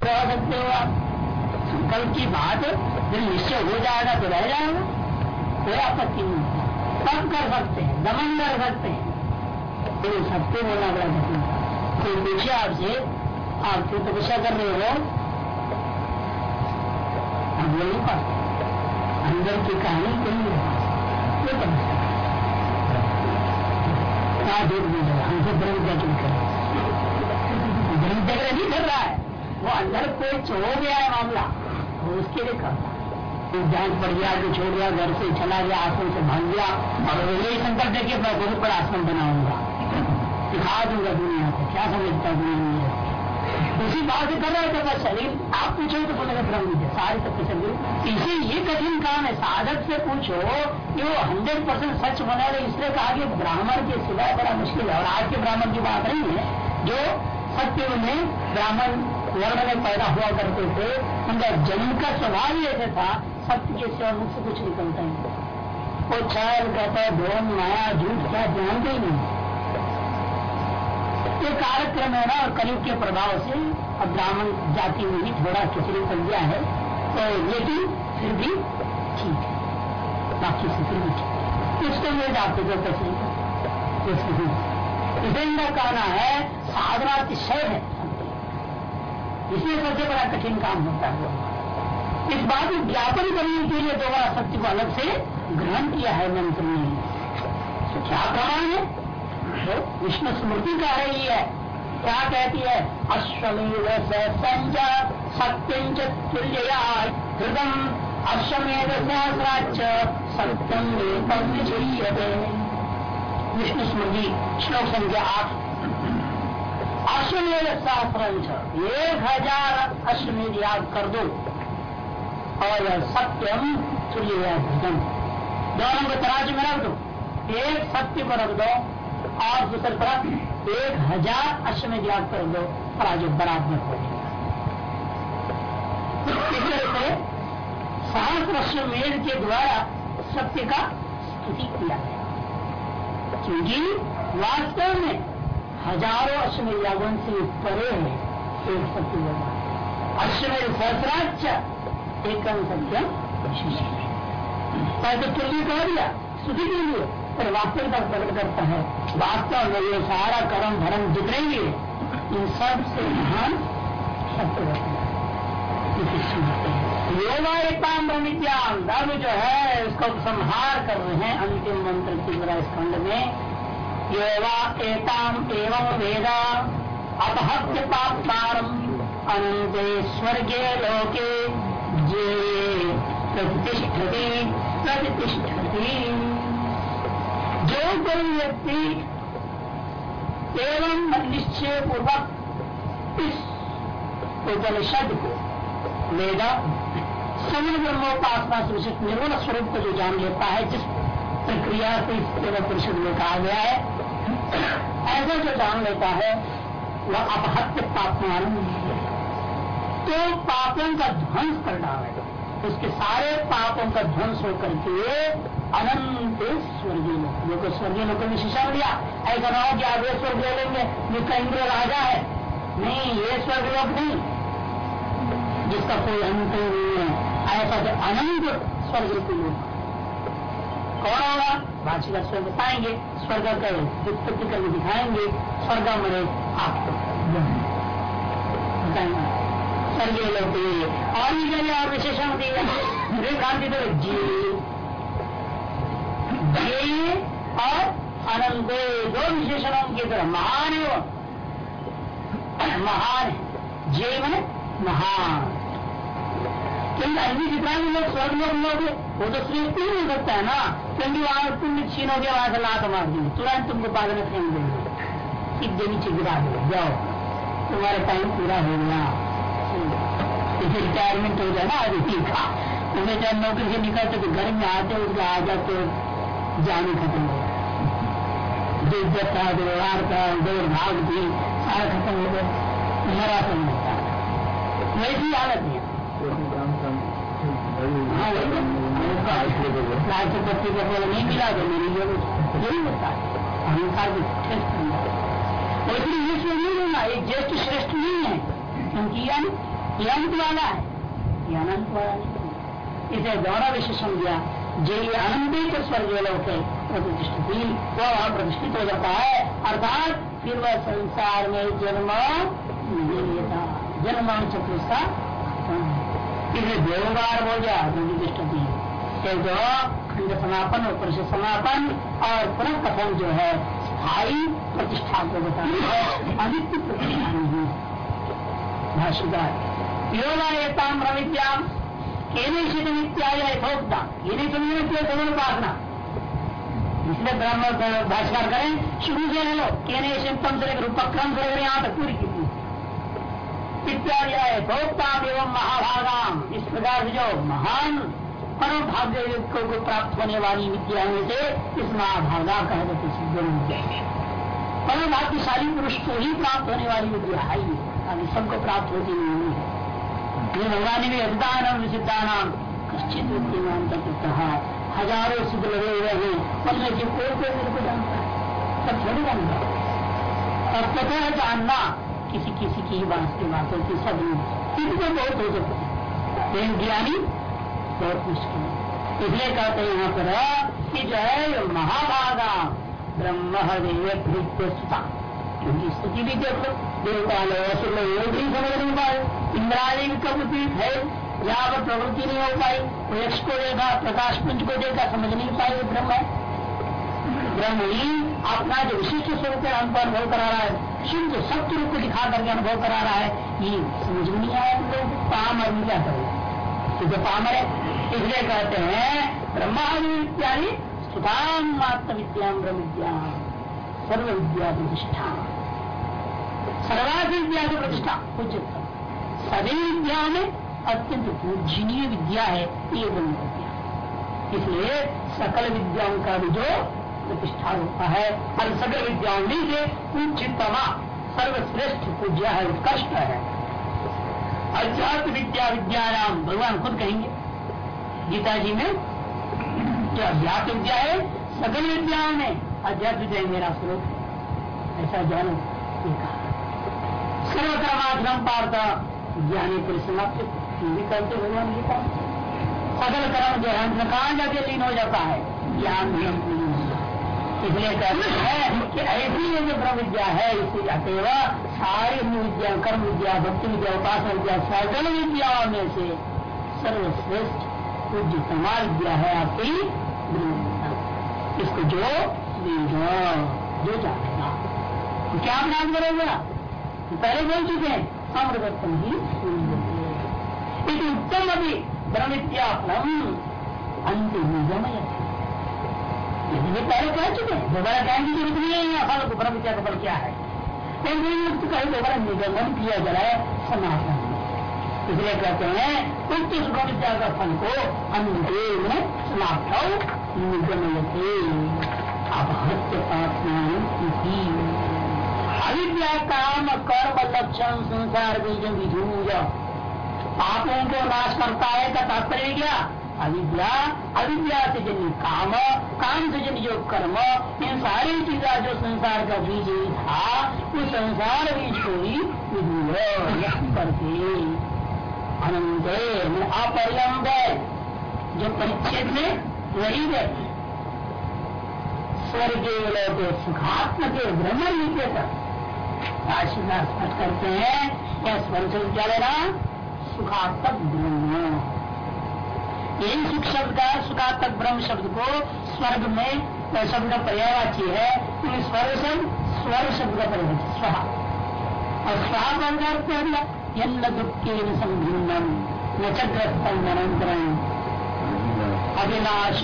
रह सकते हो आप? संकल्प की बात, जब निश्चय हो जाएगा तो रह जाएगा। कोई आपत्ति नहीं। सब कर सकते हैं, दमन कर सकते हैं। तो सत्य बोलना बड़ा कठिन कोई पूछे आपसे, आप क्यों तपस्या कर रहे हो? हम बोल नहीं पाते अंदर की कहानी कोई नहीं ये तपस्या क्या देख दीजिए हमसे ब्रह्म क्या करें ब्रह्म जागरण नहीं कर रहा है। वो अंदर कोई हो गया है मामला, वो उसके लिए करता जाँच पड़ गया कि छोड़ गया, घर से चला गया आश्रम से भाग गया। और यही संकल्प देखिए मैं बहुत बड़ा आश्रम बनाऊँगा। दिखा दूँगा दुनिया को, क्या समझता दुनिया उसी बात से कर रहे थे बस शरीर, आप पूछो तो बोलेगा ब्रह्म विद्या सारे तक शरीर इसी ये कठिन काम है, साधक से पूछो कि वो हंड्रेड परसेंट सच बना रहे इसलिए कहा कि ब्राह्मण के सिवाय बड़ा मुश्किल है। और आज के ब्राह्मण की बात नहीं है, जो सत्य में ब्राह्मण वर्ण में पैदा हुआ करते थे उनका जन्म का स्वभाव ही ऐसे था सत्य के सिवा मुख से कुछ निकलता ही वो छल कहता है ढोन माया, झूठ, क्या जानते ही नहीं। ये कार्यक्रम है ना, और कलयुग के प्रभाव से अब ब्राह्मण जाति में ही थोड़ा खिचड़ी पड़ गया है तो लेकिन फिर भी ठीक है। बाकी से फिर भी ठीक है। उसको मैं आपको जो कैसे इसलिए कहना है, साधना अतिशय है। इसलिए सबसे बड़ा कठिन काम होता है। इस बात को ज्ञापन करने के लिए दोबारा सत्य को अलग से ग्रहण किया है मंत्र ने। तो क्या प्रमाण है? तो विष्णु स्मृति रही है क्या कहती है? अश्वमेव संजा सत्यम तुल्य हृदम अश्वमेध सहस्राच सत्यम विष्णु स्मृति श्लोक संख्या आठ। अश्वमेध सहस्र एक हज़ार अश्वमेध याद कर दो। और सत्यम तुल्य दोनों को तराजू में रख दो। एक सत्य को रख दो और दूसरी तरफ़ एक हज़ार अश्वमेध याद कर दो। तराजू बराबर हो जाएगा इस तरह से के द्वारा सत्य का स्तुति किया गया। क्योंकि वास्तव में हज़ारों अश्वमेध यागन से परे है, एक सत्य अश्वमेध सहस्राच एक सत्य पहले तो कह दिया स्तुति के लिए, पर वास्तविकता प्रकट करता है। वास्तव में ये सारा कर्म धर्म जितने भी इन सबसे महान सत्य योगा धर्म जो है, इसको संहार कर रहे हैं, अंतिम मंत्र की द्वारा स्कंड में। योगा वेदा अपहत्य पापारम अनंते स्वर्गे लोके जे कोई व्यक्ति एवं निश्चय पूर्वक इस उपनिषद को वेदा सगुण ब्रह्मोपासना निर्गुण स्वरूप को जो जान लेता है, जिस प्रक्रिया से इस परिषद में कहा गया है ऐसा जो जान लेता है, वह अपहत्य पापमान तो पापों का ध्वंस कर डालेगा। उसके सारे पापों का ध्वंस होकर के अनंत स्वर्गीय लोग को स्वर्गीय लोगों ने शिक्षा लिया ऐसा ना हो कि ये स्वर्ग ले लेंगे जिसका इंद्र राजा है। नहीं, ये स्वर्ग लोग नहीं। जिसका कोई अंत नहीं है। ऐसा जो अनंत स्वर्ग के लोग कौन होगा भाषिका स्वर्ग बताएँगे स्वर्ग का उत्पत्ति करके दिखाएँगे, स्वर्ग मरे आपको बताएँगे स्वर्गीय लोग और भी जगह और विशेषण दिए तो जी। और अनंत दो विशेषणों की तरह महान है महान जे मन महान। क्योंकि अन्य जितना भी लोग स्वर्ग लोग लोग वो तो श्रेष्ठ नहीं हो सकता है ना क्योंकि वहाँ तुम छीन हो गया वहाँ से लात मार देंगे तुरंत तुमको पागल में फेंक देंगे सीधे नीचे गिरा दो जाओ तुम्हारा टाइम पूरा हो गया जैसे रिटायरमेंट हो जाए ना आदमी का तुम्हें जब नौकरी से निकलते तो घर में आते उसका आ जाते जाने खत्म हो गया इज़्ज़त था व्यवहार था दौड़ भाग थी सारा खत्म हो गया मरा तो मिलता वैसी हालत है हाँ तो ये यही है लेकिन ये नहीं होना एक ज्येष्ठ श्रेष्ठ नहीं है क्योंकि यानी ये अंत वाला है ये अनंत वाला नहीं इसे दोनों विशेषण दिया जो ये अनंत स्वर्ग है प्रतिष्ठित वो वहाँ प्रतिष्ठित हो जाता है अर्थात फिर वह संसार में जन्म नहीं लेता जन्म चतुर्था इसलिए दो बार हो गया प्रतिष्ठित एक जो खंड समापन और परिषद समापन और पुनः कथन जो है, स्थायी प्रतिष्ठा को बताना है। अनित्य प्रतिष्ठा नहीं भाषिकार योगा एताम रविद्या केनेशित इत्यादि यथोक्ता ये नहीं समझने के सगुण उपासना इसलिए ब्रह्म भाषाकार करें, शुरू से ले लो। केनेशिम तम से लेकर उपक्रम से लेकर यहाँ तक पूरी की इत्यादि यथोक्ता एवं महाभागाम। इस प्रकार से जो महान परम भाग्य को प्राप्त होने वाली विद्या में से इस महाभागा कह देते परम भाग्यशाली पुरुष को ही प्राप्त होने वाली विद्या है अभी सबको प्राप्त होती नहीं है। भगवान ने अभिदान सिद्धानाम कश्चित विद्यमान कहा हज़ारों सिद्ध लगे हुए हैं। उनमें जो कोई कोई मेरे को जानता है। सब थोड़ी जानता है। और है जानना किसी किसी की बात की बातों की सब इतने बहुत हो सकते हैं। ज्ञानी बहुत मुश्किल है। इसलिए कहते हैं यहाँ पर कि जो है महाभागा, ब्रह्म देवता क्योंकि स्थिति भी देखो देवता लोग असुर योग नहीं समझ नहीं पाए। इंद्राणी प्रवृत्ति है जहाँ पर प्रवृत्ति नहीं हो पाई। वो यक्ष को देखा, प्रकाश पुंज को देखा, समझ नहीं पाए ब्रह्म है ब्रह्म। ही अपना जो विशिष्ट स्वरूप है हमको अनुभव करा रहा है, शुद्ध सत्य रूप को दिखा करके अनुभव करा रहा है, ये समझ नहीं आया लोग काम और क्या करेगा तो पामर है, इसलिए कहते हैं ब्रह्मादि इत्यादि सुधाम मात्र विद्या ब्रह्म विद्या सर्व विद्या प्रतिष्ठा सर्वाधि विद्या की प्रतिष्ठा उचित सभी विद्या में अत्यंत पूजनीय विद्या है, ये ब्रह्म विद्या इसलिए सकल विद्याओं का भी जो प्रतिष्ठा होता है। और सकल विद्याओं में से उचितमा सर्वश्रेष्ठ पूज्य है, उत्कृष्ट है। अध्यात्म विद्या विद्या नाम भगवान खुद कहेंगे। गीता जी में जो अध्यात्म विद्या है सकल विद्याओं में अध्यात्म विद्या मेरा स्वरूप है। ऐसा जानो सर्वकर्माधम पार्थ, ज्ञानी परिसमाप्त भी करते भगवान गीता सगल कर्म जो है कहा जाके लीन हो जाता है। ज्ञान इसलिए कहते हैं कि ऐसी ये जो ब्रह्म विद्या है इसी अतएव सारी विद्या कर्म विद्या, भक्ति विद्या, उपासना विद्या सकल विद्याओं में से सर्वश्रेष्ठ पूज्य समाज विद्या है आपकी इसको जो जो जानेगा तो क्या ज्ञान करेगा पहले बोल चुके हैं अमृतत्म ही इस उत्तम अभी ब्रह्म विद्या अंतिम गमय ये पहले कह चुके हैं, दोबारा कहने की ज़रूरत नहीं है, यहाँ फल को ब्रह्म विद्या का फल क्या है। मुक्त कहीं दोबारा निगमन किया जाए समाधान। इसलिए कहते हैं उक्त सुख विद्या का फल को अंतिम समाप्त निगमयते अपहत्य अविद्या काम कर्म लक्षण संसार बीज विधूज। पापों को नाश करता है का तात्पर्य क्या? अविद्या अविद्या से जन्य काम काम से जन्य जो कर्म, इन सारी चीजा जो संसार का बीज था, उस संसार बीज को ही करके अनंत अपरियंत जो परिच्छेद में वही है। स्वर्गीय लोग सुखात्मक ब्रह्म नीचे तक स्पष्ट करते हैं, यह स्वर्ग क्या लेना सुखात्मक ब्रह्म। यही सुख शब्द का, सुखात्मक ब्रह्म शब्द को स्वर्ग में शब्द का पर्यावाची है। क्योंकि स्वर्ग शब्द स्वर शब्द का पर्यावाची स्व। और स्वाहा का दिया यन्न दुखे संभिन्नम न चग्रस्तम अनंतरम अविनाश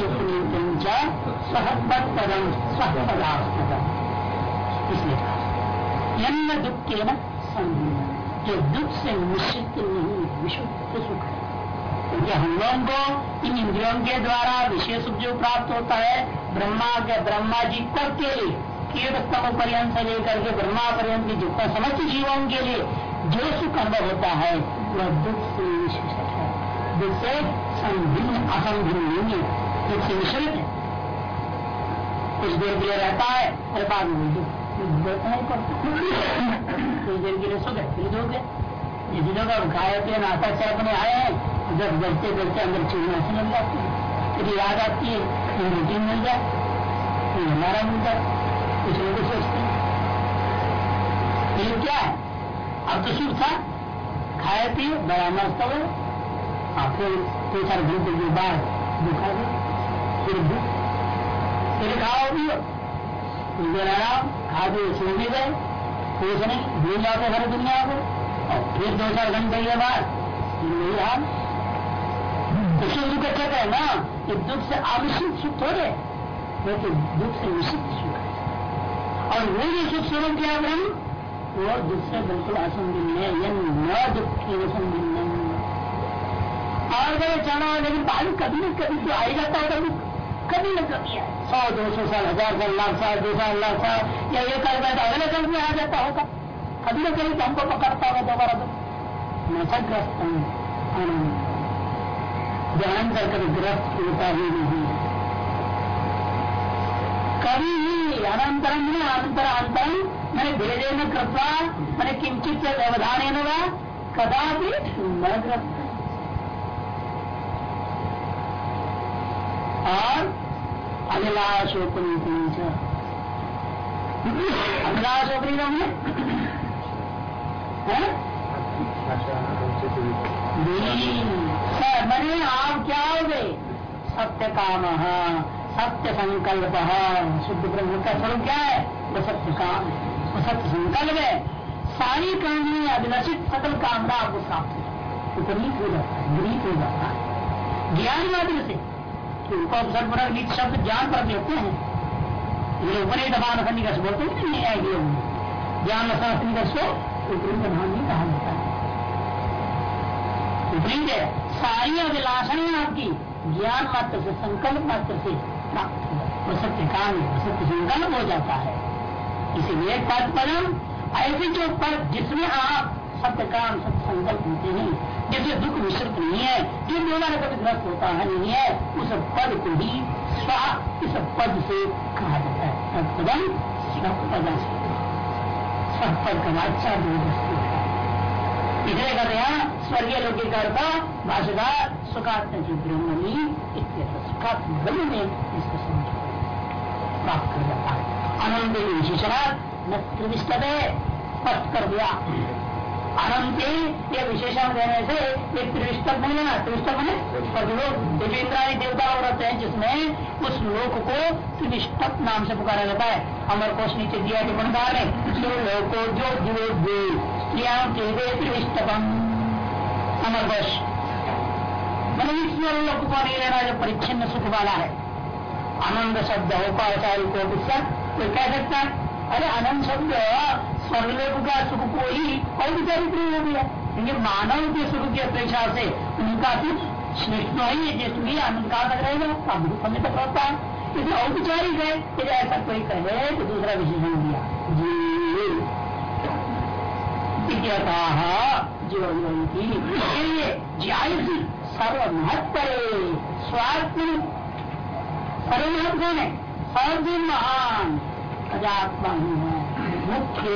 सहपदम सहपदास्पदम इसलिए कहा, यन्न दुखे न संभिन्नम जो दुख से निश्चित नहीं, विशुद्ध क्योंकि हम लोगों को इन इंद्रियों के द्वारा विशेष सुख जो प्राप्त होता है। ब्रह्मा के, ब्रह्मा जी तक के लिए कीट स्तम पर्यंत से लेकर के ब्रह्मा पर्यंत के जितना समस्त जीवों के लिए जो सुख अनुभव होता है, वह दुख से विशेष है। दुख से संभिन्न असंभिन्न है। दुख से मिश्रित है। कुछ देर के लिए रहता है अरे बाद में कुछ देर के लिए सो गए फिर धो गए जिस पिए नाश्ता चाय अपने आए हैं जब बजते बजते अंदर चिड़िया से मिल जाती है। कभी याद आती है रोटी मिल जाए हमारा मिल जाए, कुछ लोग सोचते हैं। ये क्या है? अब तो सुख था। खाए, पिए बड़ा मस्त हो फिर दो चार घंटे के बाद दुखा दे फिर दुख फिर खाओ, पियो। फिर आराम, खा दे सो भी गए। कुछ नहीं, भूल जाते हर दुनिया को। और फिर दो चार घंटे के बाद फिर हाल तो सुख दुख अच्छा है ना ये दुख से आवश्यक सुख थोड़े लेकिन दुख से निश्चित सुख है। और वो जो सुख स्वरूप क्या ब्रह्म वो दुख से बिल्कुल असंभिन्न है असंगिन्य न दुख की संगिन्य और अगर चढ़ा लेकिन बाद कभी न कभी तो आई जाता है दुख कभी न कभी है सौ, दो सौ साल, हज़ार साल, लाख साल, दो साल, लाख साल, या ये कर बैठा अगले कल में आ जाता होगा। कभी न कभी तो हमको पकड़ता होगा दोबारा तो नशग्रस्त आनंद। ध्यान कर ग्रस्त होता ही नहीं कभी ही अनंतरम अनंतर अंतरम मैंने भेदे न कृपा मैंने किंचित व्यवधान वा कदापि न और अभिलाषोपरी अभिलाषोपरी में मैंने आप क्या हो गए सत्य काम सत्य संकल्प शुद्ध ब्रह्म का स्वरूप क्या है? वो सत्य काम वो सत्य संकल्प है। सारी कामनी अभिलषित सकल कामना आपको प्राप्त हो। उपनीत हो जाता है गृहित हो जाता है। ज्ञान माध्यम से। नीच शब्द ज्ञान पर लेते हैं। ये उपरी दबान सन्निकर्ष बोलते हैं ज्ञान सन्निकर्ष को उपरी दबान नहीं कहा विपरीत सारी अभिलाषण आपकी, ज्ञान मात्र से, संकल्प मात्र से प्राप्त हो। सत्य काम सत्य संकल्प हो जाता है। इसीलिए पद ऐसे जो पद जिसमें आप सत्य काम सत्य संकल्प होते हैं जिससे दुख मिश्रित नहीं है, जो दोबारा कभी ग्रस्त होता है, नहीं है, उस पद को ही स्वा, इस पद से कहा जाता है। तत्पदम पद का अच्छा है इसलिए कहते हैं स्वर्गीय लोकी करता भाषादार सुखात्म जी सुखात्म ब्रह्म में इसको प्राप्त कर जाता है अनंत विशेषणा न त्रिविष्ट स्पष्ट कर दिया अनंत ये विशेषण देने से एक त्रिविष्टक नहीं लेना मैंने प्रतिलोक देवेंद्रादी देवता और रहते हैं जिसमें उस लोक को त्रिविष्टक नाम से पुकारा जाता है। अमर कोश नीचे दिया टिप्पणकार ने लोको जो दिवो त्रिविष्टकम अमर कोश मैंने ईश्वर लोक को नहीं लेना जो परिच्छिन्न सुख वाला है। आनंद शब्द हो पाचारी को कोई कह सकता है, अरे अनंत शब्द स्वर्गलोक का सुख को ही औपचारिक नहीं हो। गया क्योंकि मानव के सुख की अपेक्षा से उनका सुख श्रेष्ठ ही है, जिसमें आनंद का तक रहेगा? अब समय तक रहता है। इसलिए औपचारिक है यदि ऐसा कोई कहे तो दूसरा विशेषण दिया जी ज्यायुषी सर्वमहत्व स्वार्थ महान अजात्मा ही है मुख्य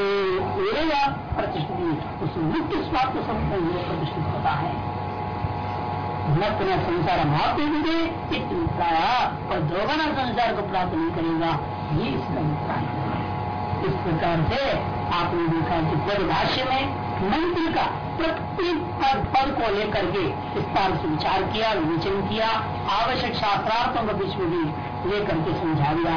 प्रतिष्ठित, उस मुख्य में प्रतिष्ठित होता है। संसार महत्व और दोगना संसार को प्राप्त नहीं करेगा, ये इसका इस प्रकार से आपने देखा कि परिभाष्य में मंत्र का प्रत्येक पद पद को लेकर के विस्तार से विचार किया, विवेचन किया, आवश्यक शास्त्रार्थों को बीच में भी लेकर के समझा दिया।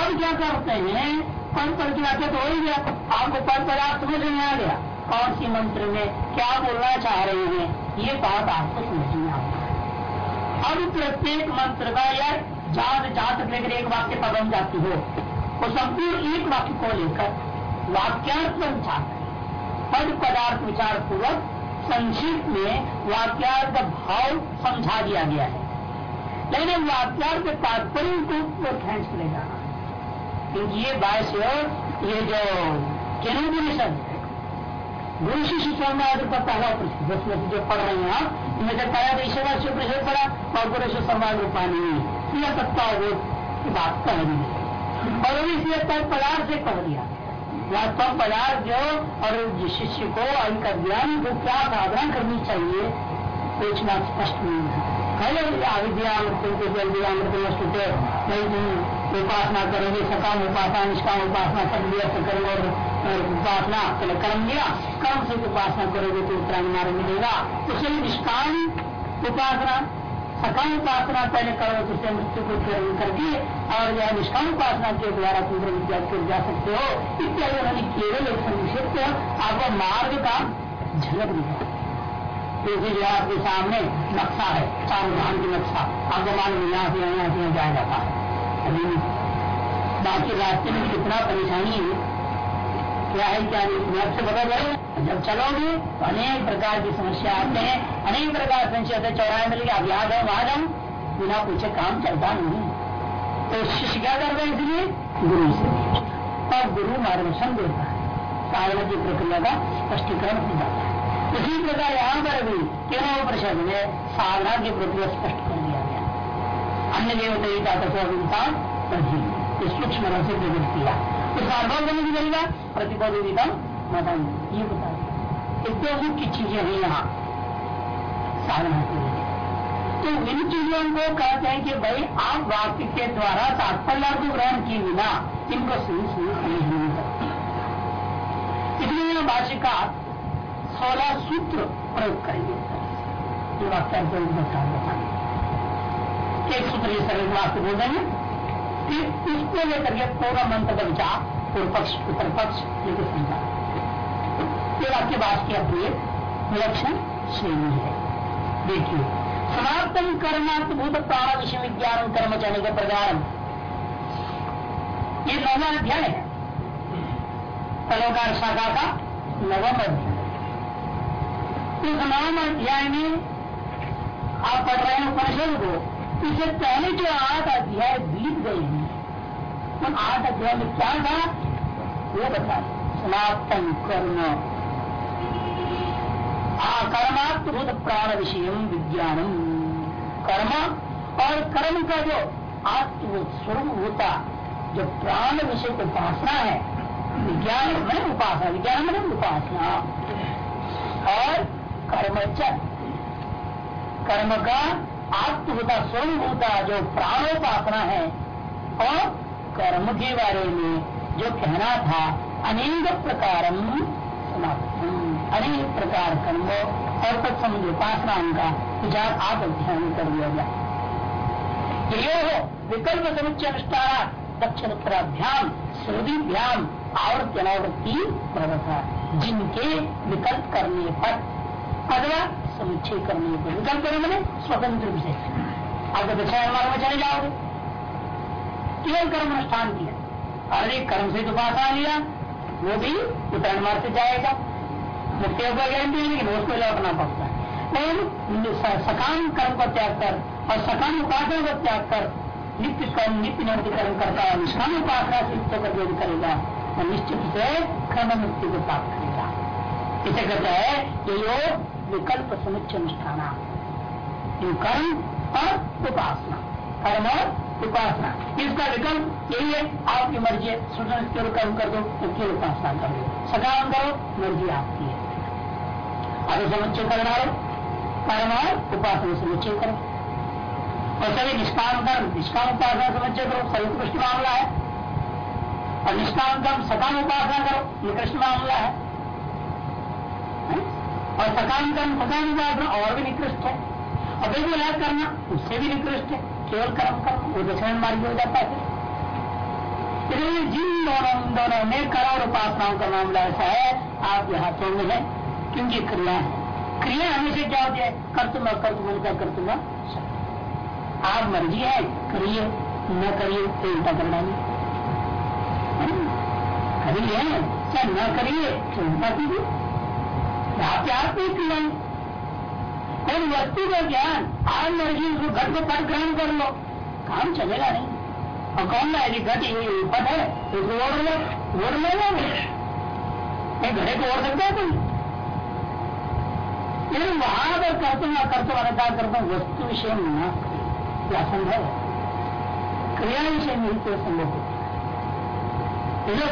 अब क्या करते हैं? पद पर की व्याख्या तो हो ही गया। आपको पद पदार्थ समझ में आ गया कौन सी मंत्र में क्या बोलना चाह रहे हैं? ये बात आपको समझ में आ गया अब प्रत्येक मंत्र का या जात जात लेकर एक वाक्य पर बन जाती हो। वो संपूर्ण एक वाक्य को लेकर वाक्यार्थ विचार पद पदार्थ विचार पूर्वक संक्षिप्त में वाक्यार्थ का भाव समझा दिया गया है। लेकिन वाक्यार्थ के तात्पर्य को खेच ले जाना क्योंकि ये बायस ये जो केनोपनिषद गुरु शिष्य स्वामी का पहला उसमें जो पढ़ रहे हैं आप, इनमें से पहला तो ईश्वर से परिषद पढ़ा और गुरु शिष्य समाज रूपानी, यह सत्ता वो बात कह दी इसलिए तक पदार्थ से कह दिया वास्तव पदार्थ जो और शिष्य को इनका ज्ञान को क्या साधना करनी चाहिए बात स्पष्ट नहीं है। पहले नहीं उपासना करोगे, सकाम उपासना, निष्काम उपासना कर लिया सकल और उपासना पहले कर्म लिया, कर्म से उपासना करोगे तो उत्तरांग मिलेगा। उसे निष्काम उपासना सकाम उपासना पहले करो, जिससे मृत्यु को करके और यह निष्काम उपासना के द्वारा पूर्ण विद्या कर जा सकते हो। इत्यादि उन्होंने केवल एक संक्षिप्त आपको मार्ग का झलक दिया। जैसे जो आपके सामने नक्शा है चार धाम की नक्शा। आपको मालूम यहाँ से यहाँ से यहाँ जाया जाता है। बाकी रास्ते में कितना परेशानी है क्या है, क्या नहीं से पता चले। जब चलोगे तो अनेक प्रकार की समस्या आते हैं, अनेक प्रकार की समस्या चौराहे मिल गया अब यहाँ जाओ वहाँ जाओ, बिना पूछे काम चलता नहीं। तो शिष्य क्या करता है इसलिए? गुरु से और गुरु मार्गदर्शन देता है। साधना की प्रक्रिया का स्पष्टीकरण हो जाता है। इसी प्रकार यहाँ पर भी केवल परिषद में साधना की प्रक्रिया स्पष्ट कर दिया गया। अन्य देवता तत्वता सूक्ष्म से प्रकट किया अनुभव करने की प्रतिबोधिता मदन। ये बता इतने मुख्य चीज़ें हैं यहाँ। साधना लिए तो इन चीज़ों को कहते हैं कि भाई, आप वाक्य के द्वारा तात्पर्य को ग्रहण किए बिना इनको सुन समझ नहीं सकते। इसलिए भाषिका सोलह सूत्र प्रयोग करेंगे। वाक्य बताएँगे एक सूत्र ये सरल वाक्य बोल देंगे फिर उसको लेकर के पूरा मंत्र का विचार पूर्व पक्ष उत्तर पक्ष लेकर समझा। ये वाक्य बात की अपनी विलक्षण श्रेणी है। देखिए समाप्तम कर्मात्भूत प्राण विषय विज्ञान कर्म चने के प्रकार। ये नवा अध्याय है। तलोकार शाखा का नवम अध्याय इस नवम अध्याय में आप पढ़ रहे हैं उपनिषद को। इससे पहले जो आठ अध्याय बीत गए हैं। उन आठ अध्याय में क्या था? वो बता समाप्तम कर्म। कर्मात्मभूत प्राण विषय विज्ञानम। कर्म और कर्म का जो आत्मभूत स्वरूप होता, जो प्राण विषय को उपासना है, विज्ञान में उपासना, विज्ञान में उपासना। और कर्म कर्म का आत्मभूता होता, जो प्राणोपासना है, और कर्म के बारे में जो कहना था, अनेक प्रकार अनेक प्रकार कर्म और तत्संबंध उपासना का विचार आप अध्ययन कर दिया जाए यो हो, विकल्प समुच्चय अनुष्ठान, दक्षिण उत्तराभ्याम श्रुतिभ्याम आवृत्ति अनावृत्ति प्रवता जिनके विकल्प करने पर, अथवा समुच्छेद करने को विकल्प करें मैंने स्वतंत्र रूप से। आप दक्षिण मार्ग में चले जाओगे केवल कर्म अनुष्ठान किया। अरे, कर्म से तो उपासना लिया, वो भी उत्तरायण मार्ग से जाएगा। मुक्ति का गारंटी कि उसको लौटना पड़ता है। लेकिन सकाम कर्म को त्याग कर और सकाम उपासना को त्याग कर, नित्य कर्म, नित्य निवृत्ति करता है। निष्काम उपासना से युक्त कर जो करेगा और निश्चित से कर्म मुक्ति को प्राप्त करेगा। इसे कहता है, ये योग विकल्प समुच्च अनुष्ठान। कर्म और उपासना। कर्म और उपासना। इसका विकल्प यही है, आपकी मर्ज़ी है स्वतंत्र कर्म कर दो तो फिर उपासना कर। दो सकाम करो, मर्ज़ी आपकी है। अगर समुच्चय कर डालो कर्म और उपासना समुच्चय करो। और सभी निष्काम कर्म, निष्काम उपासना समुच्चय करो सभी उत्कृष्ट मामला है। और निष्काम कर्म, सकाम उपासना करो, ये कृष्ण मामला है। और सकाम कर्म, सकाम उपासना और भी निकृष्ट है। और बेगुलाय करना, उससे भी निकृष्ट है। केवल कर्म कर्म वो दक्षिण मार्ग हो जाता है। जिन दोनों दोनों में कर और उपासनाओं का मामला ऐसा है आपके हाथों में है क्योंकि क्रिया है। क्रिया हमेशा क्या होती है? कर तुम कर तुम क्या कर तुम आप मर्ज़ी है, करिए, न करिए तो उल्टा कर डालिए करिए, चाहे न करिए तो उल्टा कीजिए। आपके आप में क्रियाएँ और वस्तु का ज्ञान आज मर्ज़ी उसको घट को पट ग्रहण कर लो। काम चलेगा नहीं। और कौन ना यदि घट ये पट है। तो उसको ओढ़ लो ओढ़ लेगा नहीं घड़े को ओढ़ सकता है कोई? लेकिन वहाँ पर करते हैं करते वाला क्या करता हूँ? वस्तु विषय में ना क्या संभव है। क्रिया विषय में ही तो संभव होता है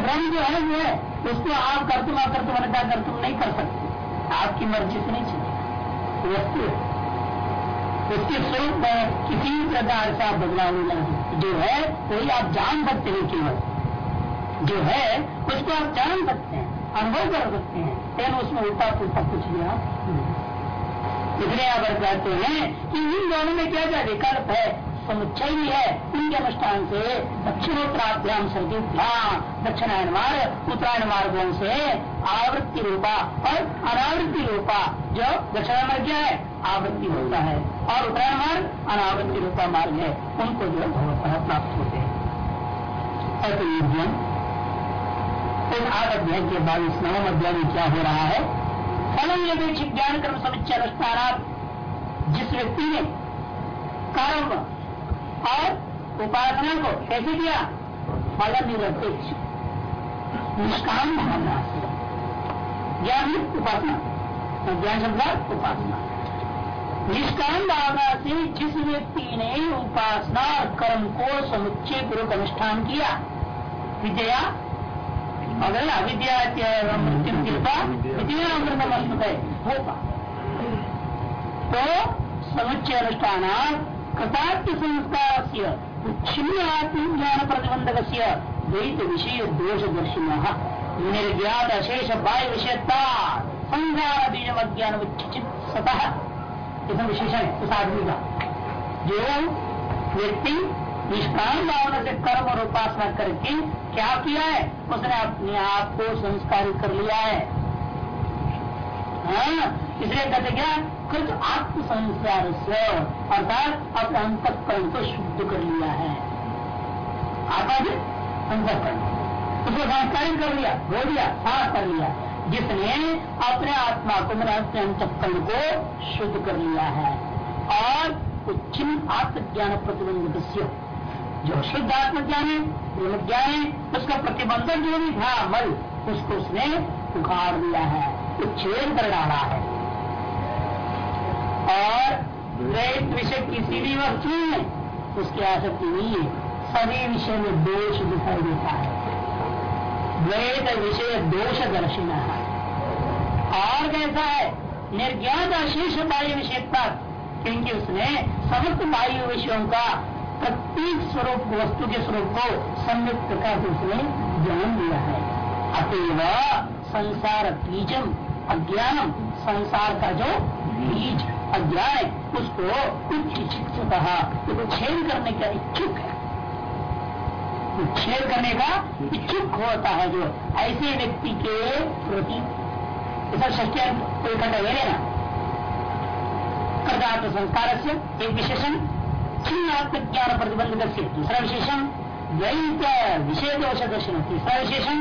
ब्रह्म जो है, वो है। उसको आप कर तुम अकर तुम अनता कर तुम नहीं कर सकते। आपकी मर्ज़ी से नहीं वस्तु उसके स्वरूप में किसी प्रकार से आप बदलाव नहीं ला जो है, वही आप जान सकते हैं केवल। जो है, उसको आप जान सकते हैं, अनुभव कर सकते हैं। लेकिन उसमें उल्टा पुलटा कुछ भी आप इसलिए आप कहते हैं कि इन दोनों में क्या क्या विकल्प है समुच्चय है उनके अनुष्ठान से दक्षिणोत्तराभ्याम सर्दिभ्याम दक्षिणायन मार्ग उत्तरायण मार्गों से आवृत्ति रूपा और अनावृत्ति रूपा जो दक्षिणायन मार्ग क्या है आवृत्ति होता है और उत्तरायण मार्ग अनावृत्ति रूपा मार्ग है उनको जो है प्राप्त होते हैं आठ अध्याय के बाद इस नवम अध्याय में क्या हो रहा है फलन यपेक्षित ज्ञान कर्म समुच्चय अनुष्ठान जिस व्यक्ति ने कर्म और उपासना को कैसे किया? फल निरपेक्ष निष्काम भावना। से ज्ञान उपासना। ज्ञान शब्द उपासना। निष्काम भावना से जिस व्यक्ति ने उपासना और कर्म को समुच्चय पूर्वक अनुष्ठान किया, विद्या अगर अविद्या मृत्यु कृपा विद्या होगा तो समुच्चय अनुष्ठान कृतार्थ संस्कार से उच्छिन्न आत्मज्ञान प्रतिबंधक द्वैत विषय दोष दर्शिन निर्ज्ञात अशेष बाह्य विषयता संसार बीज अज्ञान सतह इसमें विशेषण है उस आदमी का जो व्यक्ति निष्काम भावना से कर्म और उपासना करके क्या किया है? उसने अपने आप को संस्कारित कर लिया है। हाँ, इसलिए कहते क्या? कृत आत्म संस्कार से अर्थात अपने अंतकरण को शुद्ध कर लिया है। आत्मा भी अंतकरण। उसको संस्कारित कर लिया धो दिया साफ़ कर लिया। जिसने अपने आत्मा को मैंने अपने अंतकरण को शुद्ध कर लिया है। और उच्चिन आत्मज्ञान प्रतिबंध जो शुद्ध आत्मज्ञान है ज्ञान है, उसका प्रतिबंधक जो भी था, मल, उसको उसने उखाड़ दिया है। उच्छेद कर डाला है। और द्वैत विषय किसी भी वस्तु में उसकी आसक्ति नहीं है। सभी विषय में दोष दिखाई देता है। द्वैत विषय दोष दर्शन है। और कैसा है, निर्ज्ञात अशेष बाह्य विषय तक क्योंकि उसने समस्त बाह्य विषयों का प्रत्येक स्वरूप, वस्तु के स्वरूप को संयुक्त प्रकार से उसने ज्ञान दिया है। अतएव संसार बीजम, अज्ञानम, संसार का जो बीज। है उसको उच्च उच्छेद करने का इच्छुक है। उच्छेद करने का इच्छुक होता है जो ऐसे व्यक्ति के प्रति। कोई खंड लेना। कर्दार्थ संस्कार से एक विशेषण। छिन्न आत्मज्ञान प्रतिबंध से दूसरा विशेषण। द्वैत विषय दोष दर्शन, तीसरा विशेषण।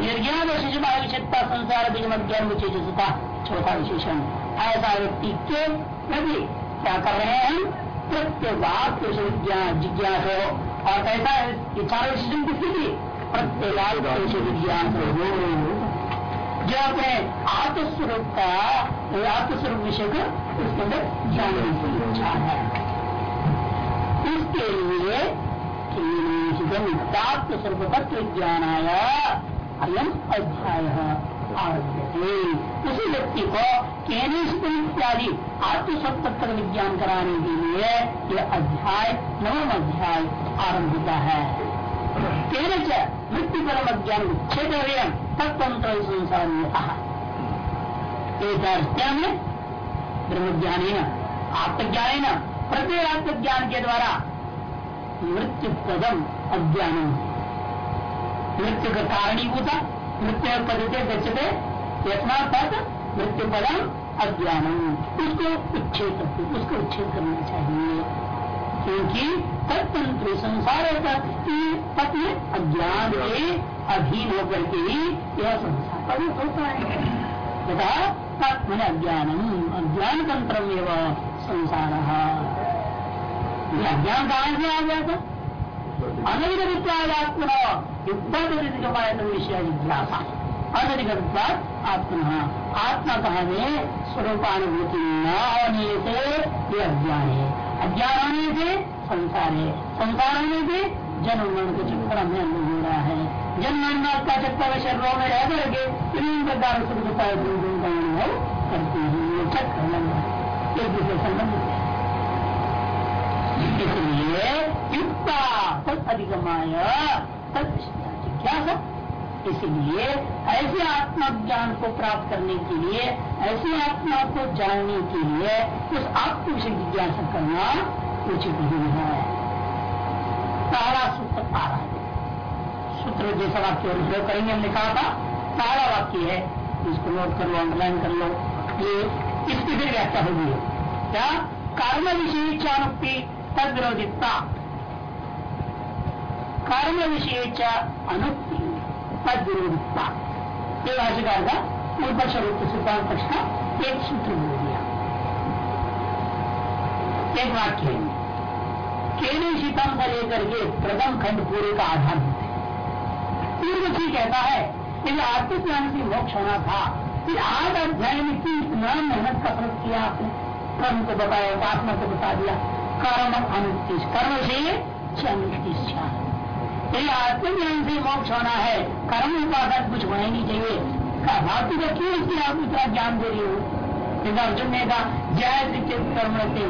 निर्ज्ञान दोष विषयता संसार बीज ज्ञान विचेषता चौथा विशेषण। ऐसा व्यक्ति के प्रति क्या कर रहे हैं? प्रत्येगात जिज्ञास हो? और है ये चार विशेषण किसकी थी प्रत्येगात विज्ञान हो। जो अपने आत्मस्वरूप का आत्मस्वरूप विषय को उसके अंदर जानने की इच्छा है। इसके लिए प्राप्त सर्वतत्व ज्ञान आया अयम अध्याय। उसी व्यक्ति को केनिष्ठ इत्यादि आत्मसत्व विज्ञान कराने के लिए यह अध्याय, नवम अध्याय आरंभ होता है। तेरह मृत्यु परम अज्ञान उच्छेद तत्वंत्र संसार में कहा एक ब्रह्म ज्ञानी न आत्मज्ञानी न प्रत्येक ज्ञान के द्वारा मृत्यु पदम अज्ञान मृत्यु का कारणीभूता मृत्यु पदते गच्छते यथार्थ मृत्यु पदम अज्ञान उसको उच्छेद उसको उच्छेद करना चाहिए। क्योंकि तत्तंत्र संसार तत्व अज्ञान के अधीन होकर के ही यह संसार होता है। तथा तत्व अज्ञानम, अज्ञान तंत्र संसार। अज्ञान कहाँ से आ गया था? अनधिगतात्मन युद्ध विषय जिज्ञासा अनधिगत आत्मा आत्मा कहने स्वरूपानुभूति न होने से ये अज्ञान है अज्ञान होने से संसार है संसार होने से जन्म मरण के चक्कर में अनुभव हो रहा है जन्म मरण का चक्कर में शरीरों में रह करके विभिन्न प्रकार से दुख का अनुभव करती है ये चक्कर लंबा एक दूसरे संबंधित है इसलिए युक्ता अधिगमाय तद जिज्ञासा इसलिए ऐसे आत्मा ज्ञान को प्राप्त करने के लिए, ऐसी आत्मा को जानने के लिए उस आत्म विषय जिज्ञासा करना उचित नहीं है। पहला सूत्र है। सूत्र जैसा वाक्य उपयोग करेंगे, हमने कहा था पहला वाक्य है। इसको नोट कर लो अंडरलाइन कर लो। ये इसकी फिर व्याख्या होगी। क्या? कर्म विषय चानुक्ति तद विरोधिता कर्म विषय अनुक्ति तद विरोधिता ये का मूल पक्ष रूप सिद्धांत पक्ष का एक सूत्र बोल दिया। एक वाक्य केने शीतम लेकर के प्रथम खंड पूरे का आधार होते पूर्व की कहता है यदि आत्मज्ञान से मोक्ष होना था फिर आठ अध्याय में इतना मेहनत का फ़र्क किया आपने? कर्म को बताया, उपासना को बता दिया। कर्म अनुक्ति कर्म से अनुक्ति यदि आत्मज्ञान से मोक्ष होना है। कर्म उपासना कुछ होना नहीं चाहिए। बाकी का क्यों इसकी आप इतना ज्ञान दे रही हो? अर्जुन ने कहा, जय चित कर्म रखते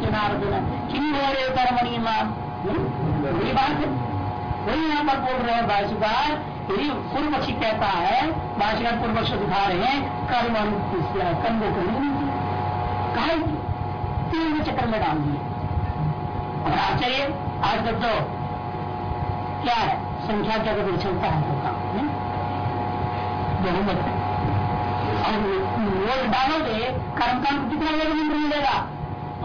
जनार्दन किम हो रहे कर्मणि माम? वही बात है। वही यहाँ पर बोल रहे हैं भाषिकार यदि पूर्व पक्षी कहता है भाषिकार पूर्व पक्ष दिखा रहे हैं, कर्म अनुक्ति कर्म को कहा तीन चक्कर में डाल दिए। और आश्चर्य आज तक तो क्या है? संख्या क्या कभी चलता है तो काम बहुमत और वोट डालोगे कर्म कांड कितना लोग मंत्र मिलेगा?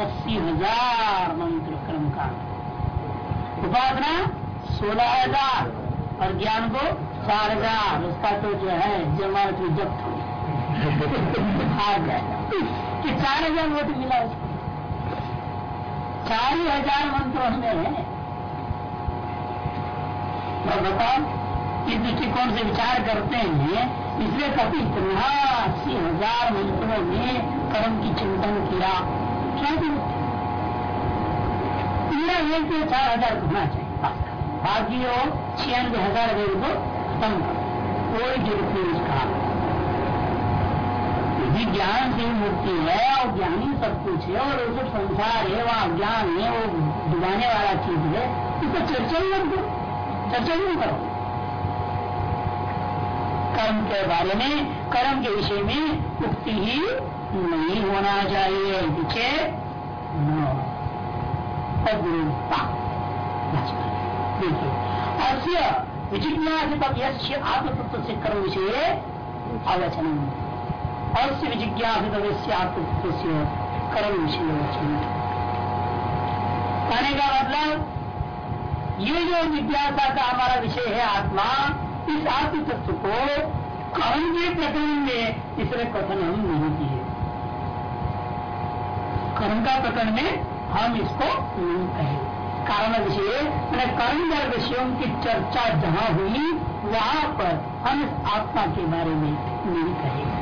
अस्सी हज़ार मंत्र कर्म कांड उपासना सोलह हज़ार और ज्ञान को चार हज़ार। उसका तो जो है जमात में जब्त हो जाएगा कि चार हज़ार वोट मिला उसको। चार ही हज़ार मंत्रों में है। और बताओ, इस दृष्टिकोण से विचार करते हैं इसलिए कभी अस्सी हज़ार मंत्रों में कर्म की चिंतन किया। क्या पूरा एक से चार हज़ार होना चाहिए। बाकी वो छियानवे हज़ार को खत्म कोई ज़रूरत नहीं उसका। यदि ज्ञान से मुक्ति है और ज्ञानी सब कुछ है और उसको संसार है, वहाँ ज्ञान है, वो डुबाने वाला चीज़ है उसको चर्चा ही करो, चर्चा ही करो। कर्म के बारे में, कर्म के विषय में मुक्ति ही नहीं होना चाहिए, पीछे देखिए, अस्य विजिज्ञासित यश आत्मतत्व से कर्म विषय आलोचन आत्मतत्व से कर्म विषय कहने का मतलब ये जो जिज्ञासा का हमारा विषय है आत्मा, इस आत्म तत्व को कर्म के प्रकरण में इसने कथन हम नहीं किए। कर्म का प्रकरण में हम इसको नहीं कहेंगे कारण विषय, मैंने कर्म विषयों की चर्चा जहाँ हुई, वहाँ पर हम इस आत्मा के बारे में नहीं कहेंगे।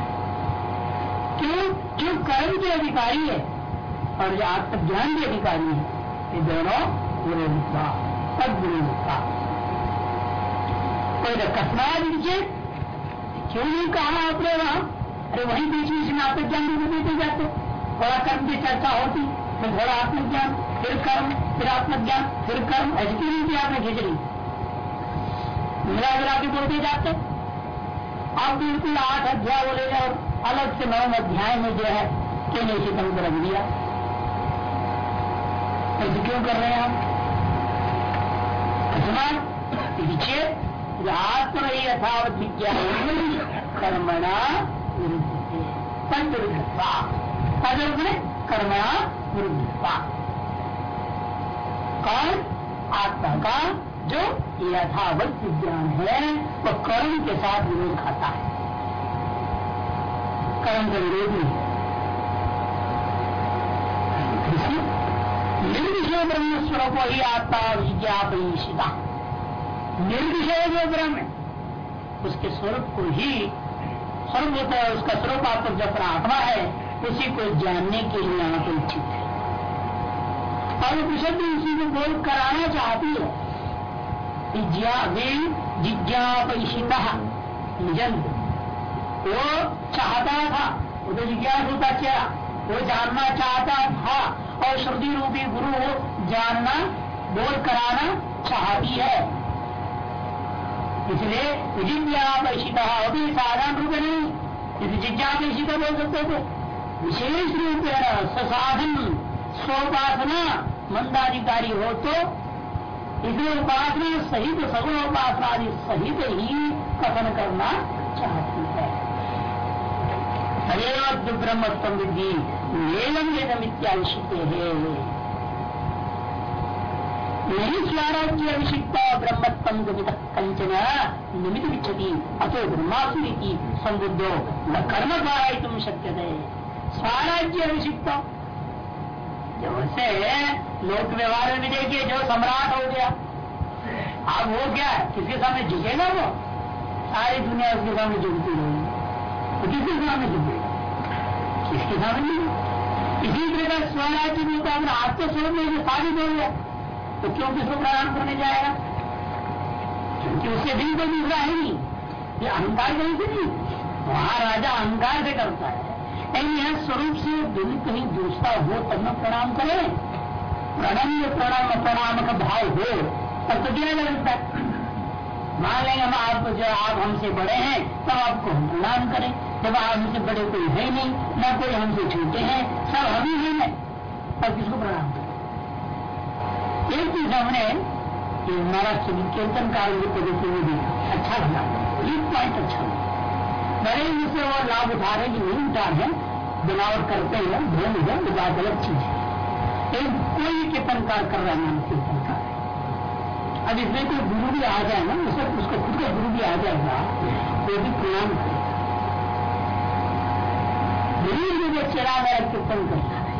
क्यों? जो कर्म के अधिकारी है? और जो आत्मज्ञान के अधिकारी है, ये दोनों पूरे विरोधिता सब विरोधिता कोई कसना दीजिए क्यों नहीं कहा आपने वहाँ? अरे वही बीच बीच में आत्मज्ञान भी देते जाते थोड़ा कर्म की चर्चा होती, फिर थोड़ा आत्मज्ञान, फिर कर्म, फिर आत्मज्ञान, फिर कर्म, ऐसी क्यों नहीं आपने खिचड़ी? मिला मिला के बोलते जाते। आप बिल्कुल आठ अध्याय बोलेगा और अलग से नवम अध्याय में जो है क्यों नहीं शीतम को रख दिया। ऐसे क्यों कर रहे हैं हम पीछे आत्म यथावत विज्ञान कर्मणा विरुद्ध कर्मणा विरुद्ध कौन? आत्मा का, जो यथावत विज्ञान है वह कर्म के साथ विरोध खाता है। कर्म का विरोध नहीं निर्विषय ब्रह्म स्वरूप ही आत्मा विज्ञापयिता निर्विषय जो ब्रह्म है, उसके स्वरूप को ही स्वरूप होता है उसका स्वरूप आपको जब आत्मा है, उसी को जानने के लिए पर इच्छित है। और उपनिषद उसी को बोल कराना चाहती है जिज्ञापिता निजन वो चाहता था। वो तो जिज्ञास होता क्या? वो जानना चाहता था। और श्रुति रूपी गुरु जानना, बोल कराना चाहती है। इसलिए जिज्ञापिता अभी साधारण रूप नहीं यदि जिज्ञापिता बोल सकते थे। विशेष रूप ससाधन स्वोपासना मंदाधिकारी हो तो इसलिए उपासना सहित, सगुण उपासना सहित ही कथन करना चाहती सदैव ब्रह्मत्म विधि एवं वेदम इत्यावश्यक है नहीं स्वराज्य अभिषिक्ता ब्रह्मत्म कंचन निमित विच्छति अतो ब्रह्मास्मी संबुद्धो न कर्म द्वारा शक्य है स्वराज्य अभिषिक्ता वैसे लोक व्यवहार में देखिए जो सम्राट हो गया। अब वो क्या? है किसके सामने झुकेगा वो? सारी दुनिया उसके सामने झुकती रहेगी तो किसके सामने झुकेगा? किसके सामने नहीं इसी प्रकार स्वराज्य में तो अपना आत्मस्वरूप में साबित हो गया तो क्यों किसको प्रणाम करने जाएगा? क्योंकि उसके दिल को दूसरा है नहीं। ये अहंकार कहीं से नहीं। वहाँ राजा अहंकार से करता है। लेकिन यह स्वरूप से दिन कहीं दूसरा हो, तब न प्रणाम करें। प्रणम्य प्रणाम प्रणाम का भाव हो, तब तो दिया जा सकता मान लेंगे हम आप जो आप हमसे बड़े हैं, तब आपको हम प्रणाम करें। जब हमसे बड़े कोई है नहीं, न कोई हमसे छोटे हैं, सब हम ही हैं। तब किसको प्रणाम करें? एक चीज़ हमने हमारा कीर्तन काल की पद्धति में भी अच्छा बना। एक पॉइंट अच्छा ही उसे वो लाभ उठा रहे कि नहीं उठा रहे बनावट करते हैं भ्रम वो बात अलग चीज़ है। एक कोई कीर्तनकार कर रहा है, नाम कीर्तनकार अब इसमें कोई गुरु भी आ जाए ना, उसे उसको खुद का गुरु भी आ जाएगा वो भी प्रणाम करे जो चेरा मेरा कीर्तन करता है,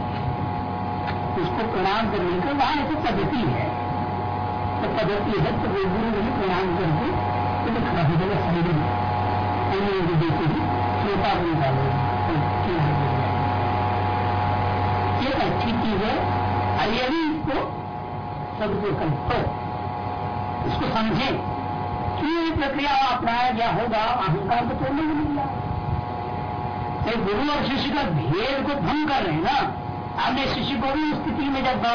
उसको प्रणाम करने का वहाँ ऐसी पद्धति है। तो पद्धति है तो वो गुरु भी प्रणाम करके खड़ा जाएगा देते ही छोटा बन डालेगा ये अच्छी चीज़ है। और यदि इसको सदुपयोग तो इसको समझे। कि ये प्रक्रिया अपनाया गया होगा? अहंकार को तोड़ने को मिल। जाए गुरु और शिष्य का भेद को भंग कर रहे हैं ना। आपने शिष्य को भी स्थिति में जब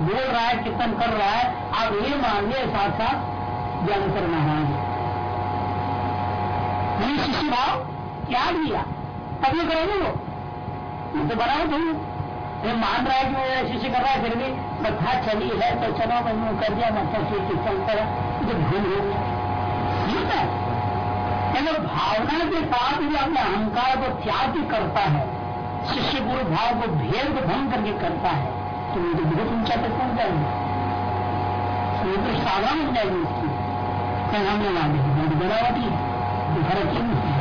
बोल रहा है कीर्तन कर रहा है आप ये मान लिया साथ ज्ञान करना है। नहीं शिष्य भाव त्याग दिया ये करोगे वो? तो बनाओ तुम मान रहा है कि मेरा शिष्य कर रहा है, फिर भी प्रथा चली है तो चलो मैं कर दिया मैं अच्छा ठीक है चलता है तो भूल हो गया। ठीक है? अगर भावना के साथ भी अपने अहंकार को त्याग करता है, शिष्य गुरु भाव को भेद को भंग करके करता है तो मुझे बहुत ऊँचा तक पहुँच जाएँगे। समुद्र सावधान हो जाएगी उसकी। हमने मान दी बहुत बनावटी है। फ़र्क ही नहीं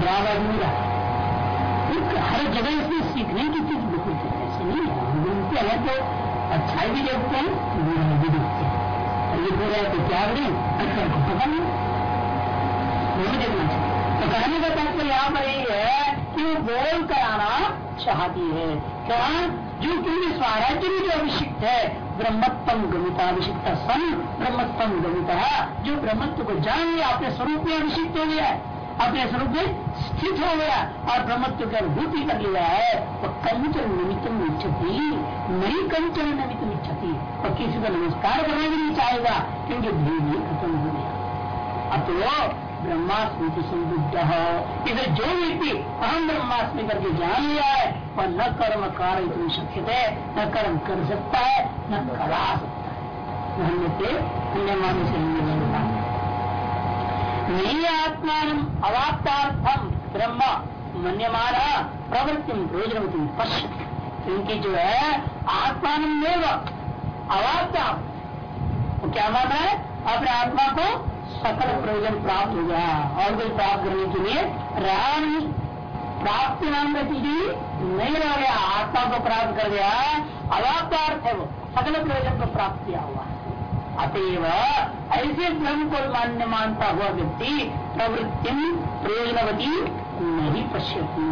ग्राम आदमी का हर जगह इसमें सीखने की चीज़ बिल्कुल ऐसे नहीं है। हम बोलते हैं तो अच्छाई भी देखते हैं बुराई भी देखते हैं। ये बोल रहे तो क्या बने अच्छा पता नहीं? देखना चाहिए। तो कहने का तात्पर्य यहाँ पर यही है कि वो बोल कराना चाहती है। क्या? जो क्योंकि स्वराज्य में जो अभिषिक्त है ब्रह्मत्म गमिता अभिषिक्त सन ब्रह्मत्म गमिता। जो ब्रह्मत्व को जान लिया, अपने स्वरूप में अभिषिक्त हो गया है अपने स्वरूप में स्थित हो गया और ब्रह्मत्व की अनुभूति कर लिया है वो कंचन निमित्त इच्छती। नहीं कंचन निमित्त इच्छती। और किसी को नमस्कार करने भी नहीं चाहेगा, क्योंकि धीरे खत्म हो गया अब तो ब्रह्मास्मृति संबुद्ध इसे जो व्यक्ति अहम ब्रह्मास्मि करके जान लिया है, वह न कर्म कार्य तुम शक्य है, न कर्म कर सकता है, न करा सकता है। अन्य अन्य मानव से नहीं आत्मान अवाप्तार्थम ब्रह्म मन्यमान प्रवृत्ति प्रयोजनवती पश्य। क्योंकि जो है, आत्मान अवाप्ता वो क्या मान रहा है? अपने आत्मा को सकल प्रयोजन प्राप्त हो गया। और कोई प्राप्त करने के लिए रहा नहीं प्राप्ति नाम का चीज़ नहीं रह गया। आत्मा को प्राप्त कर गया। अवाप्त है वो सकल प्रयोजन को प्राप्त किया हुआ अतएव ऐसे ब्रह्म को मान्य मानता हुआ व्यक्ति प्रवृत्ति प्रयोजनवती नहीं पश्यती।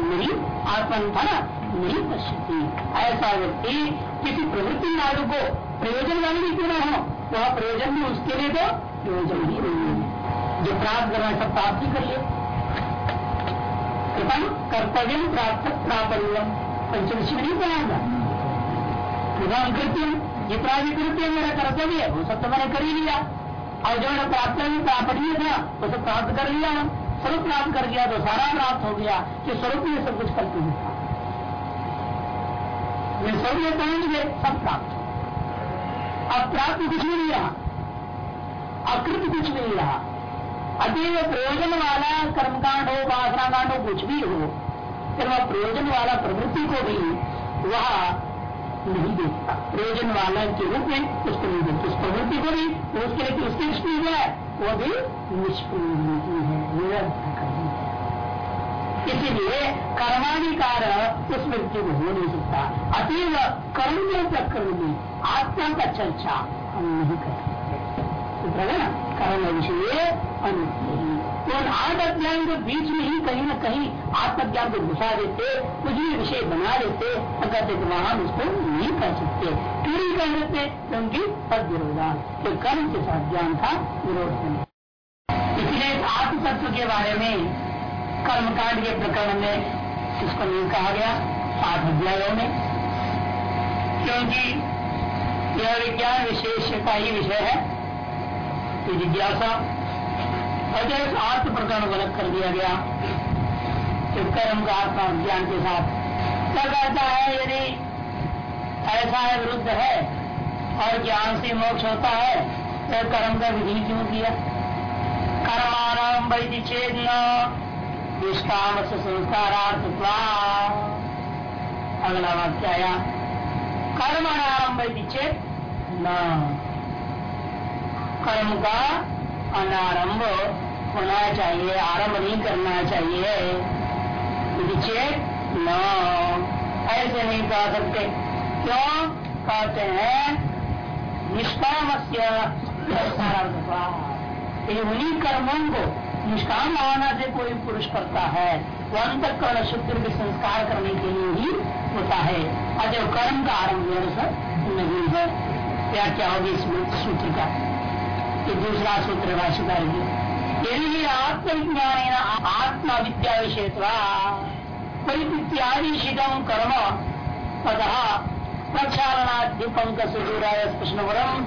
नहीं आत्मा था ना नहीं पश्यती। ऐसा व्यक्ति किसी प्रवृत्ति मार्ग को प्रयोजन वाली क्यों ना हो? वह प्रयोजन भी उसके लिए तो प्रयोजन ही नहीं है। जो प्राप्त करना सब प्राप्त ही करिए। कृपम कर्तव्य प्राप्त प्राप्त पंचदशी में नहीं था। कृपम कृत्यम जितना भी कृत्य मेरा कर्तव्य है। वो सब तो मैंने कर ही लिया। और जो मेरा प्राप्त प्राप्त ही था वो सब प्राप्त कर लिया। स्वरूप प्राप्त कर लिया तो सारा प्राप्त हो गया। कि स्वरूप में सब कुछ करके दिखा स्वरूप में पहुँच गए सब प्राप्त। अब प्राप्त कुछ नहीं रहा। अकृत कुछ नहीं रहा। अतएव प्रयोजन वाला कर्मकांड हो वासना कांड हो कुछ भी हो, फिर वह प्रयोजन वाला प्रवृत्ति को भी वह नहीं देखता। प्रयोजन वाला के रूप में उसको नहीं देखता। उस प्रवृत्ति को भी उसके लिए उसकी दृष्टि है, वो भी निष्प्रयोजन है है। इसीलिए कर्माधिकार उस व्यक्ति को हो नहीं सकता। अतीव कर्म के प्रकरण में आत्मा का चर्चा हम नहीं कर सकते ना? कर्म विषय उन आठ के बीच में ही कहीं ना कहीं आत्मज्ञान को घुसा देते, कुछ भी विषय बना देते अगर तो वहाँ हम उसको नहीं कर सकते। क्यों नहीं कर सकते? क्योंकि पद विरोधा तो कर्म के साथ ज्ञान का विरोध इसलिए तत्व के बारे में कर्मकांड के प्रकरण में इसको नहीं कहा गया आठ अध्यायों में। क्योंकि यह विज्ञान विशेष का ही विषय है। जिज्ञासा और जैसे आत्म प्रकरण अलग कर दिया गया। तो कर्म का आत्मा ज्ञान के साथ। क्या कहता है, यदि ऐसा है, विरुद्ध है, और ज्ञान से मोक्ष होता है तो कर्म का विधि क्यों किया? कर्माराम वैधि न निष्काम से संस्कारार्थ अगला वाक्य आया कर्म अनारंभ चेत न कर्म का अनारंभ होना चाहिए, आरंभ नहीं करना चाहिए। न। ऐसे नहीं कह सकते। क्यों? कहते हैं निष्काम से उन्हीं कर्मों को निष्काम भावना से कोई पुरुष करता है, वो अंतकरण शुद्ध के संस्कार करने के लिए ही होता है। अजय कर्म का आरंभ नहीं है। क्या क्या होगी इस सूत्र का? ये दूसरा सूत्र भाषिकार यदि आत्मविज्ञान आत्मा विद्या विषय परित्यादि शिदम कर्म पद प्रक्षालनाद्युपंक सुदूराय स्पष्णवरम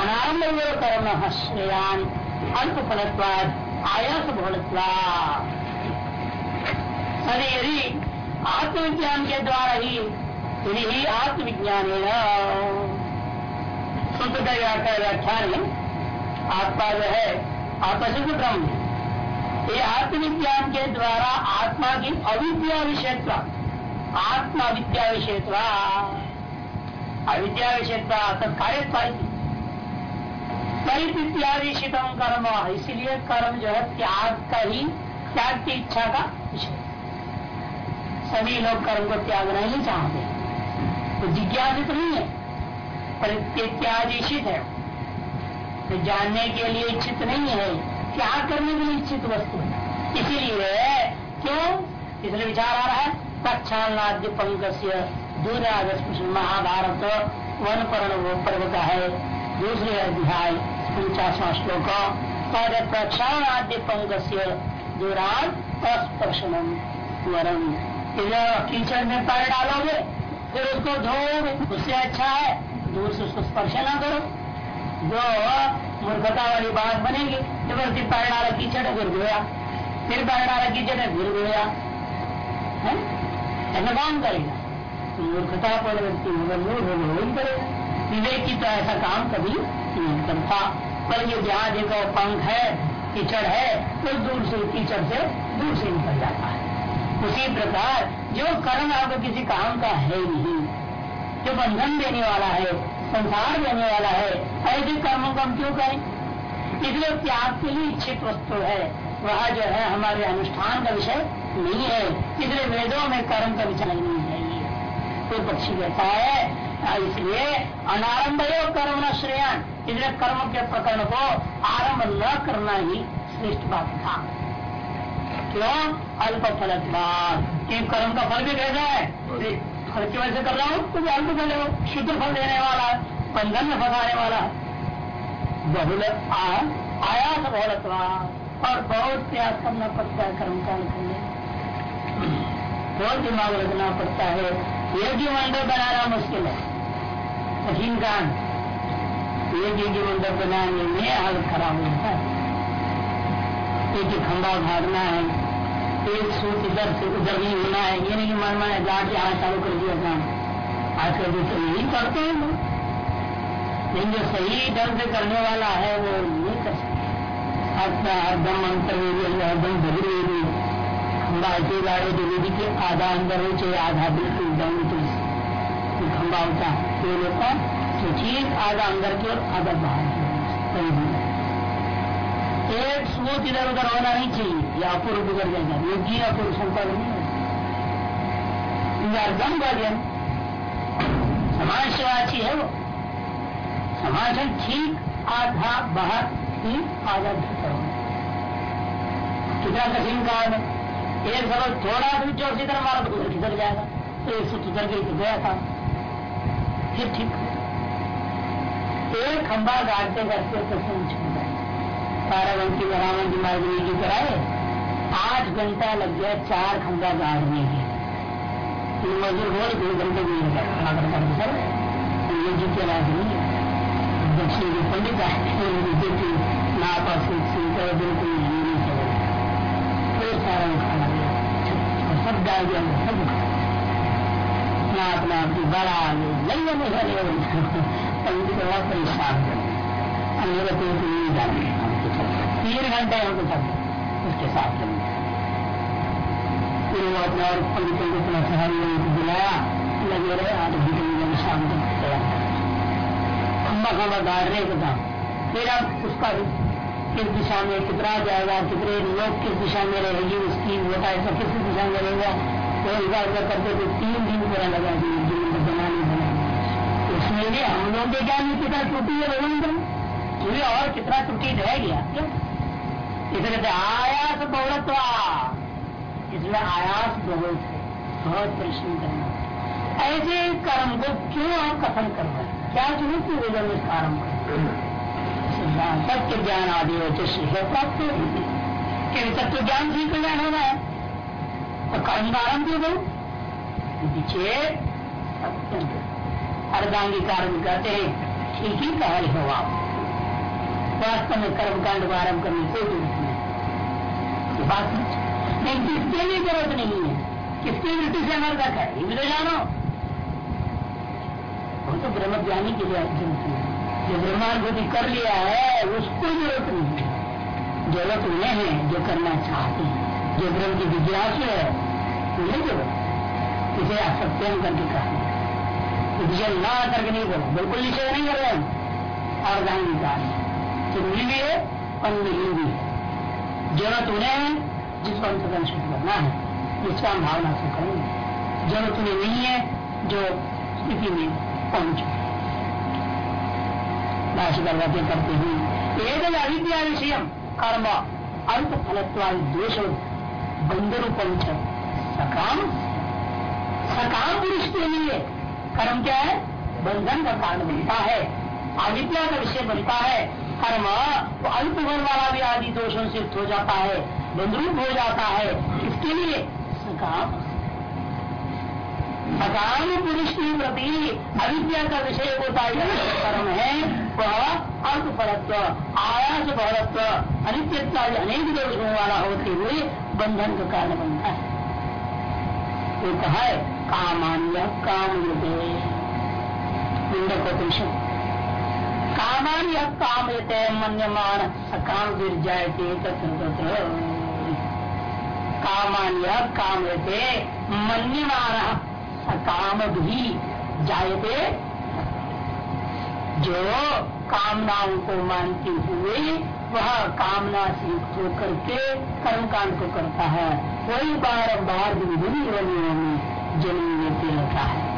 अनारंभ कर्म श्रेयान अल्प फलत्वाद आयास अरे यदि आत्मविज्ञान के द्वारा ही, यदि ही आत्मविज्ञान का व्याख्यान है आत्मा जो है, आत्मा शुद्ध ब्रह्म ये आत्मविज्ञान के द्वारा आत्मा की अविद्या विषयत्व आत्मा विद्या विषयत्व अविद्या विषयत्व तत्कार्य शीतम कर्म, इसलिए कर्म जो है त्याग का ही, त्याग की इच्छा का विषय। सभी लोग कर्म को त्याग नहीं चाहते। तो जिज्ञासित नहीं है परित्यादिशित है। तो जानने के लिए इच्छित नहीं है क्या करने के लिए इच्छित वस्तु है। इसीलिए क्यों? इसलिए विचार आ रहा है प्रक्षालनाद्य पंक से दूर महाभारत वन पर्व का है दूसरे अध्याय उनचासवा श्लोक। पद प्रक्षाण आद्य पंक से दूरान अस्पर्शनम वरम। कीचड़ में पैर डालोगे, फिर उसको धोगे उससे अच्छा है, दूर से उसको स्पर्श ना करो। जो मूर्खता वाली बात बनेगी। ज़बरदस्ती पैर डाला कीचड़ फिर धोया फिर पैर डाला कीचड़ फिर धोया ऐसा काम करेगा? मूर्खता पर व्यक्ति मगर मूर्ख हो ही करेगा। विवेक की तो ऐसा काम कभी नहीं करता। पर ये जहाँ देखो पंख है, कीचड़ है तो दूर से कीचड़ से दूर से निकल जाता है। उसी प्रकार जो कर्म आपको किसी काम का है नहीं, जो बंधन देने वाला है संसार देने वाला है। ऐसे कर्मों को हम क्यों करें? इसलिए त्याग के लिए इच्छित वस्तु है। वह जो है, हमारे अनुष्ठान का विषय नहीं है। इसलिए वेदों में कर्म का विचार नहीं चाहिए कोई पक्षी कहता है इसलिए अनारंभ कर्म न श्रेयन इसलिए कर्म के प्रकरण को आरंभ न करना ही श्रेष्ठ बात था। क्यों? अल्प फल कर्म का फल भी कैसा है। वजह से कर रहा हूँ तो अल्प फल शुद्ध फल देने वाला बंधन में फंसाने वाला बहुल आयास बहुलत्वा। और बहुत प्रयास करना पड़ता है, कर्म कांड करने बहुत दिमाग रखना पड़ता है। यज्ञ मंडल बनाना मुश्किल है। कठिन काम। यज्ञ की मंडल बनाने में हालत खराब होता है। एक खंबा उठाना है। एक सूत इधर से उधर नहीं होना है, ये नहीं मन मन गाड़ के हाथ चालू कर दिया काम आजकल तो यही करते हैं लोग। लेकिन जो सही ढंग से करने वाला है, वो नहीं कर सकते। अपना हरदम अंतर हरदम बदले भी खंबा ऐसे गाड़े विधि के आधा अंदर हो चाहे आधा बिल्कुल डाउन तो खंबा होता है। लोग तो ठीक आधा अंदर की और आधा बाहर की एक स्मूथ इधर उधर होना नहीं चाहिए। या अपूर्व बिगड़ जाएगा। योगी अपूर्व संपर्क नहीं होगा अर्धम गार्जियन समाजवाची है वो। समाज ठीक, आधा, बाहर ही आधा कितना कठिन काम है। एक सबल थोड़ा भी चौक से इधर मारा तो उधर किधर जाएगा? तो एक सूत्र उधर गई तो गया था। फिर ठीक। एक खंबा गाड़ते करते तो छूट जाए तारावंती बरावंती मार्गनी की कराए आठ घंटा लग गया, चार खंबा गाड़ने के मजदूर बोल दो घंटे भी लगा सर। ये जी के राज नहीं दक्षिण के पंडित देखिए ना पास बिल्कुल नहीं चले कोई सारा खाना सब डाल दिया, सब अपना अपना अपनी बड़ा नहीं नहीं हरे पंडित बड़ा परेशान कर अंदर को नहीं जाने तीन घंटे सब उसके साथ अपने और पंडितों को अपना शहर को लगे रहे, आठ शाम तक तैयार खम्बा गाड़ रहे उसका किस दिशा में कितना जाएगा, कितने लोग किस दिशा में रहेगी उसकी होता है किस दिशा में रहेगा। तो इधर उधर करते तो तीन दिन पूरा लगा। दिए बनाने बनाने उसमें हम लोग के ज्ञान में कितना त्रुटि है भगवान पूरी और कितना त्रुटि रह गया इसे कहते आयास बहुलत्वा इसमें आयास बहुत है, बहुत परिश्रम करना। ऐसे कर्म को क्यों आप कथन कर रहे हैं? क्या ज़रूरत है वेदों में कर्म सत्य ज्ञान आदि होते प्राप्त क्योंकि सत्य ज्ञान से कल्याण होना है। तो कर्म का आरंभ क्यों करो? अर्धांगी कारण कहते हैं, ठीक ही कह रहे हो आप। वास्तव में कर्म कांड को आरंभ करने कोई ज़रूरत नहीं बात नहीं, किसके लिए ज़रूरत नहीं है? किसकी वृत्ति से अनर्धक है? ये तो जानो। वो तो ब्रह्म ज्ञानी के लिए ज़रूरत है जो ब्रह्मानुभूति कर लिया है, उसको ज़रूरत नहीं है। ज़रूरत उन्हें है जो करना चाहते हैं। जो ब्रह्म की जिज्ञासु है, उन्हें ज़रूरत इसे असत्यम करके कहा। निषेध ना करके नहीं बोला। बिल्कुल निषेध नहीं कर रहे और गांधी निकाल चुननी भी है और मिलनी भी है। ज़रूरत उन्हें है जिसको अंतर्गन शुद्ध करना है। जिसका हम भावना से करेंगे। ज़रूरत उन्हें नहीं है, जो स्थिति में पहुँच। करवाते करते हुए एक अविद्या विषय कर्म, अल्प फलत्वाद दोष बंद रूपम सकाम। सकाम पुरुष के लिए कर्म क्या है? बंधन का कारण बनता है। अविद्या का विषय बनता है। कर्म तो अल्प गुण वाला भी आदि दोषों से हो जाता है, बंधरूप हो जाता है। इसके लिए? सकाम। पुरुष के प्रति अविद्या का विषय होता है कर्म है, वह अल्प फलत्व आयास फलत्व अनित्य अनेक दोषों वाला होते हुए बंधन का कारण बनता है। वो कहा है, कामान्य काम मुंडकोपनिषद कामान्य काम लेते हैं मन्यमान सकाम गिर जाए तत्र कामान्य काम लेते मन्यमान सकाम भी जायते जो कामनाओं को मानते हुए वह कामना से युक्त होकर के कर्मकांड को करता है। वही बार बार विभिन्न योनियों में, जन्म लेते रहता है।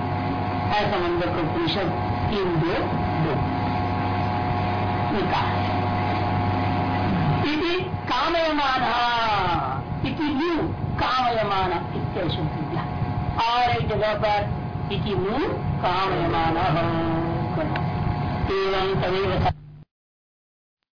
ऐसा मंदिर को परिषद तीन दो दो। कहा इति कामयमान, इति न्यू कामयमान इत्यशु और एक जगह पर इति मू कामयमान। एवं तदेव